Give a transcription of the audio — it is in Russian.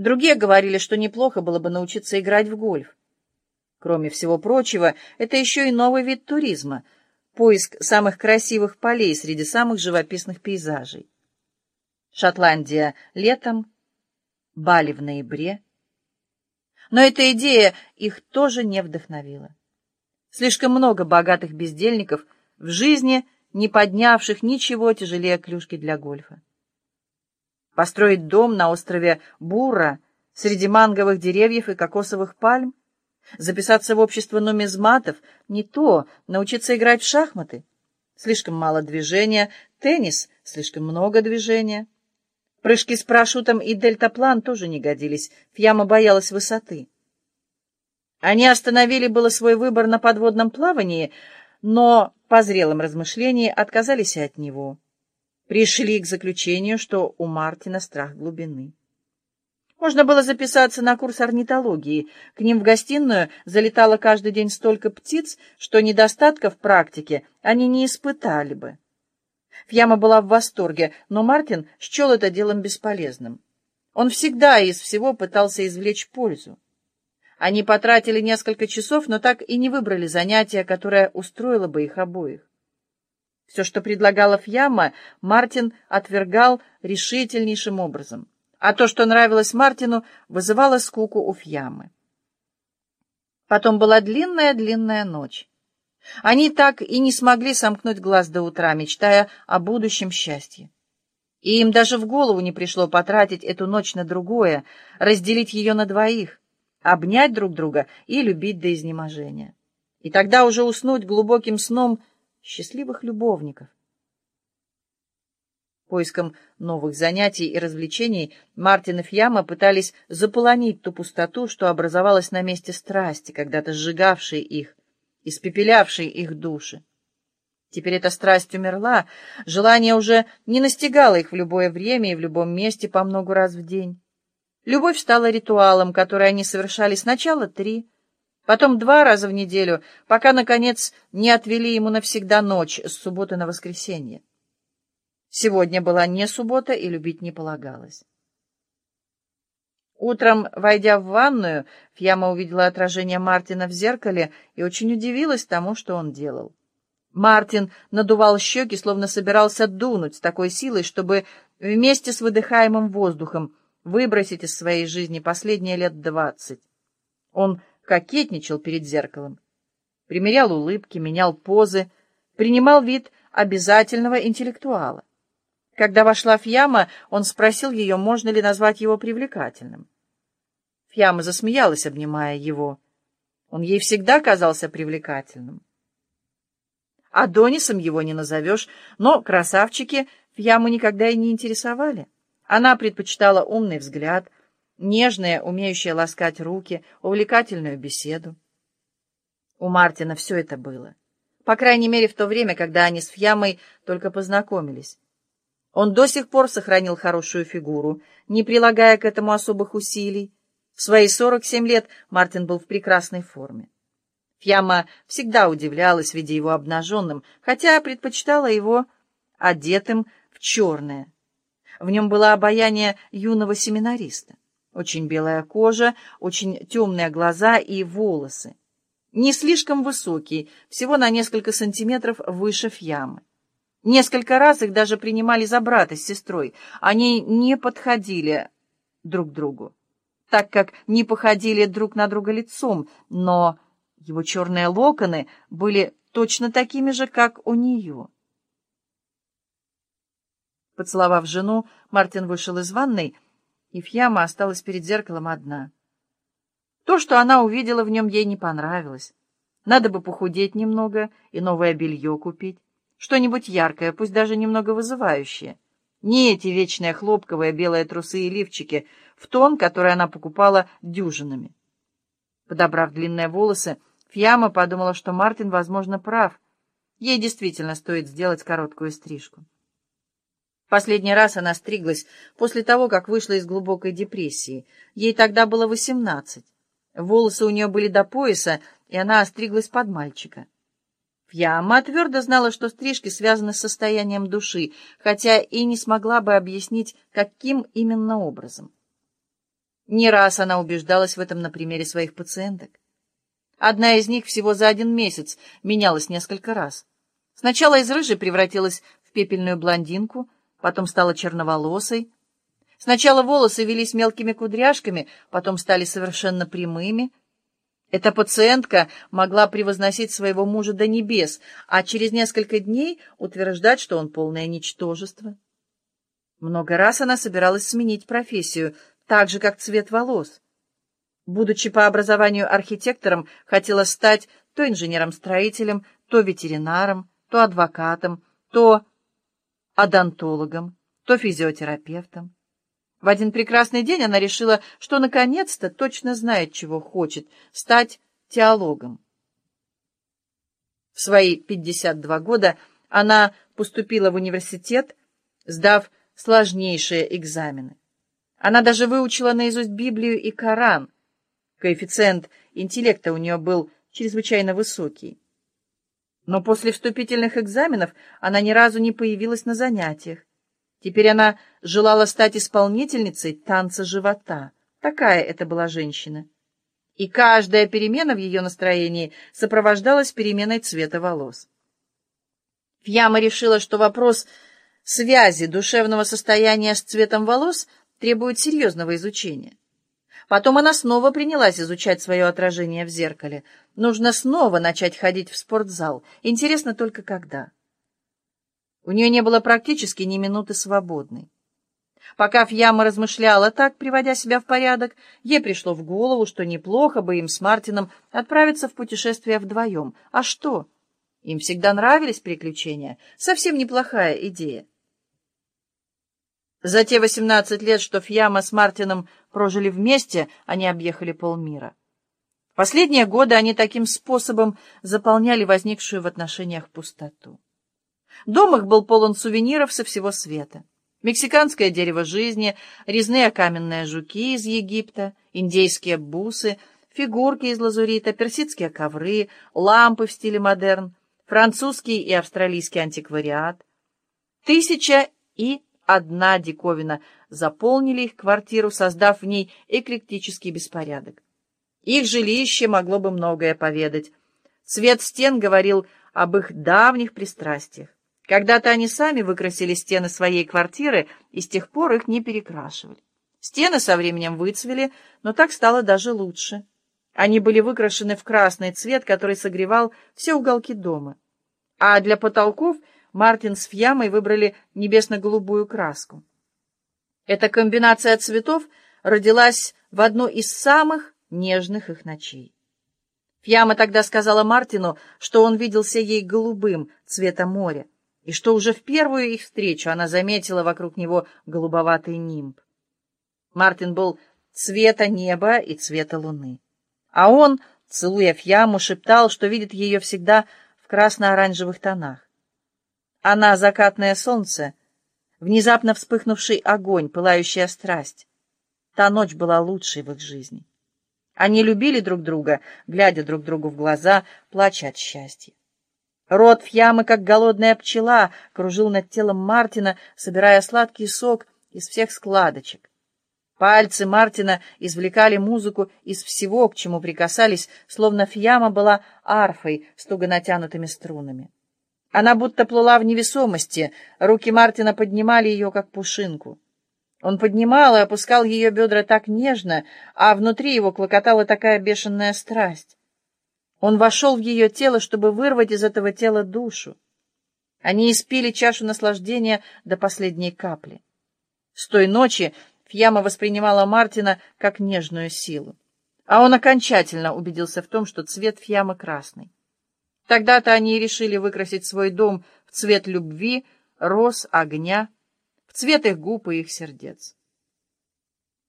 Другие говорили, что неплохо было бы научиться играть в гольф. Кроме всего прочего, это еще и новый вид туризма — поиск самых красивых полей среди самых живописных пейзажей. Шотландия летом, Бали в ноябре. Но эта идея их тоже не вдохновила. Слишком много богатых бездельников в жизни, не поднявших ничего тяжелее клюшки для гольфа. Построить дом на острове Бура среди манговых деревьев и кокосовых пальм? Записаться в общество нумизматов? Не то. Научиться играть в шахматы? Слишком мало движения. Теннис? Слишком много движения. Прыжки с парашютом и дельтаплан тоже не годились. Фьяма боялась высоты. Они остановили было свой выбор на подводном плавании, но по зрелым размышлениям отказались от него пришли к заключению, что у Мартина страх глубины. Можно было записаться на курс орнитологии. К ним в гостиную залетало каждый день столько птиц, что недостатка в практике они не испытали бы. Фьяма была в восторге, но Мартин счел это делом бесполезным. Он всегда из всего пытался извлечь пользу. Они потратили несколько часов, но так и не выбрали занятие, которое устроило бы их обоих. Все, что предлагала Фьяма, Мартин отвергал решительнейшим образом. А то, что нравилось Мартину, вызывало скуку у Фьямы. Потом была длинная-длинная ночь. Они так и не смогли сомкнуть глаз до утра, мечтая о будущем счастье. И им даже в голову не пришло потратить эту ночь на другое, разделить ее на двоих, обнять друг друга и любить до изнеможения. И тогда уже уснуть глубоким сном счастливых любовников. Поиском новых занятий и развлечений Мартин и Фьяма пытались заполонить ту пустоту, что образовалась на месте страсти, когда-то сжигавшей их, испепелявшей их души. Теперь эта страсть умерла, желание уже не настигало их в любое время и в любом месте по много раз в день. Любовь стала ритуалом, который они совершали сначала три, потом два раза в неделю, пока, наконец, не отвели ему навсегда ночь с субботы на воскресенье. Сегодня была не суббота, и любить не полагалось. Утром, войдя в ванную, Фьяма увидела отражение Мартина в зеркале и очень удивилась тому, что он делал. Мартин надувал щеки, словно собирался дунуть с такой силой, чтобы вместе с выдыхаемым воздухом выбросить из своей жизни последние лет двадцать. Он кокетничал перед зеркалом. Примерял улыбки, менял позы, принимал вид обязательного интеллектуала. Когда вошла Фьяма, он спросил ее, можно ли назвать его привлекательным. Фьяма засмеялась, обнимая его. Он ей всегда казался привлекательным. Адонисом его не назовешь, но красавчики Фьяму никогда и не интересовали. Она предпочитала умный взгляд — нежные, умеющие ласкать руки, увлекательную беседу. У Мартина все это было. По крайней мере, в то время, когда они с Фьямой только познакомились. Он до сих пор сохранил хорошую фигуру, не прилагая к этому особых усилий. В свои 47 лет Мартин был в прекрасной форме. Фьяма всегда удивлялась, видя его обнаженным, хотя предпочитала его одетым в черное. В нем было обаяние юного семинариста. Очень белая кожа, очень темные глаза и волосы. Не слишком высокий, всего на несколько сантиметров выше Фьямы. Несколько раз их даже принимали за брата с сестрой. Они не подходили друг другу, так как не походили друг на друга лицом, но его черные локоны были точно такими же, как у нее. Поцеловав жену, Мартин вышел из ванной, и Фьяма осталась перед зеркалом одна. То, что она увидела в нем, ей не понравилось. Надо бы похудеть немного и новое белье купить. Что-нибудь яркое, пусть даже немного вызывающее. Не эти вечные хлопковые белые трусы и лифчики, в тон, который она покупала дюжинами. Подобрав длинные волосы, Фьяма подумала, что Мартин, возможно, прав. Ей действительно стоит сделать короткую стрижку. Последний раз она стриглась после того, как вышла из глубокой депрессии. Ей тогда было восемнадцать. Волосы у нее были до пояса, и она остриглась под мальчика. Фьяма твердо знала, что стрижки связаны с состоянием души, хотя и не смогла бы объяснить, каким именно образом. Не раз она убеждалась в этом на примере своих пациенток. Одна из них всего за один месяц менялась несколько раз. Сначала из рыжей превратилась в пепельную блондинку, потом стала черноволосой. Сначала волосы велись мелкими кудряшками, потом стали совершенно прямыми. Эта пациентка могла превозносить своего мужа до небес, а через несколько дней утверждать, что он полное ничтожество. Много раз она собиралась сменить профессию, так же, как цвет волос. Будучи по образованию архитектором, хотела стать то инженером-строителем, то ветеринаром, то адвокатом, то одонтологом, то физиотерапевтом. В один прекрасный день она решила, что наконец-то точно знает, чего хочет — стать теологом. В свои 52 года она поступила в университет, сдав сложнейшие экзамены. Она даже выучила наизусть Библию и Коран. Коэффициент интеллекта у нее был чрезвычайно высокий. Но после вступительных экзаменов она ни разу не появилась на занятиях. Теперь она желала стать исполнительницей танца живота. Такая это была женщина. И каждая перемена в ее настроении сопровождалась переменой цвета волос. Фьяма решила, что вопрос связи душевного состояния с цветом волос требует серьезного изучения. Потом она снова принялась изучать свое отражение в зеркале. Нужно снова начать ходить в спортзал. Интересно только когда. У нее не было практически ни минуты свободной. Пока Фьяма размышляла так, приводя себя в порядок, ей пришло в голову, что неплохо бы им с Мартином отправиться в путешествие вдвоем. А что? Им всегда нравились приключения. Совсем неплохая идея. За те восемнадцать лет, что Фьяма с Мартином прожили вместе, они объехали полмира. Последние годы они таким способом заполняли возникшую в отношениях пустоту. Дом их был полон сувениров со всего света. Мексиканское дерево жизни, резные каменные жуки из Египта, индейские бусы, фигурки из лазурита, персидские ковры, лампы в стиле модерн, французский и австралийский антиквариат. Тысяча и одна диковина заполнили их квартиру, создав в ней эклектический беспорядок. Их жилище могло бы многое поведать. Цвет стен говорил об их давних пристрастиях. Когда-то они сами выкрасили стены своей квартиры и с тех пор их не перекрашивали. Стены со временем выцвели, но так стало даже лучше. Они были выкрашены в красный цвет, который согревал все уголки дома. А для потолков Мартин с Фьямой выбрали небесно-голубую краску. Эта комбинация цветов родилась в одну из самых нежных их ночей. Фьяма тогда сказала Мартину, что он виделся ей голубым, цвета моря и что уже в первую их встречу она заметила вокруг него голубоватый нимб. Мартин был цвета неба и цвета луны. А он, целуя Фьяму, шептал, что видит ее всегда в красно-оранжевых тонах. Она — закатное солнце, внезапно вспыхнувший огонь, пылающая страсть. Та ночь была лучшей в их жизни. Они любили друг друга, глядя друг другу в глаза, плача от счастья. Рот Фьямы, как голодная пчела, кружил над телом Мартина, собирая сладкий сок из всех складочек. Пальцы Мартина извлекали музыку из всего, к чему прикасались, словно Фьяма была арфой с туго натянутыми струнами. Она будто плыла в невесомости, руки Мартина поднимали ее, как пушинку. Он поднимал и опускал ее бедра так нежно, а внутри его клокотала такая бешеная страсть. Он вошел в ее тело, чтобы вырвать из этого тела душу. Они испили чашу наслаждения до последней капли. С той ночи Фьяма воспринимала Мартина как нежную силу, а он окончательно убедился в том, что цвет Фьямы красный. Тогда-то они и решили выкрасить свой дом в цвет любви, роз, огня, в цвет их губ и их сердец.